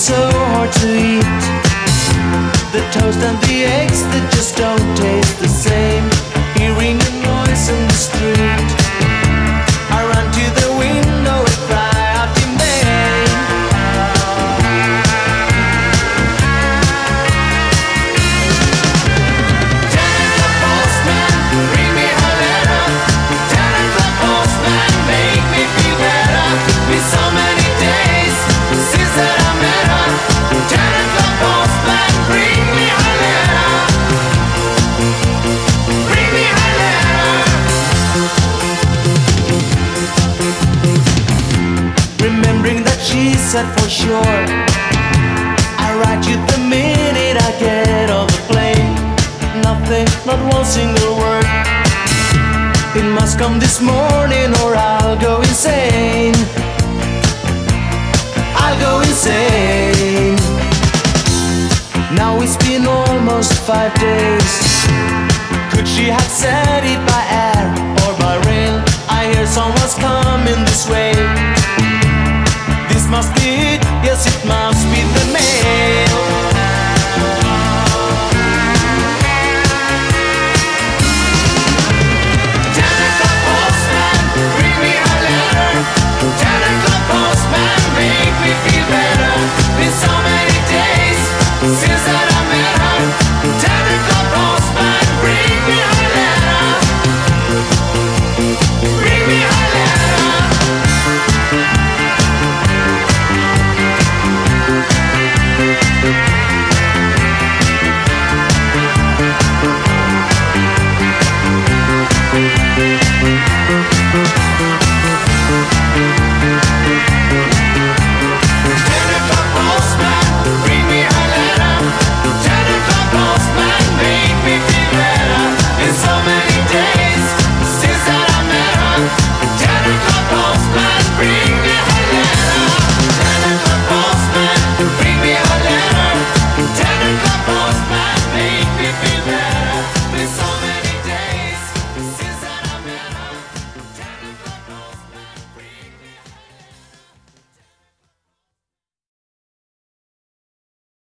so hard to eat. The toast and the eggs that just don't taste the same. Hearing the noise in the street. She said for sure. I write you the minute I get off the plane. Nothing, not one single word. It must come this morning or I'll go insane. I'll go insane. Now it's been almost five days. Could she have said it by air or by rail? I hear someone's coming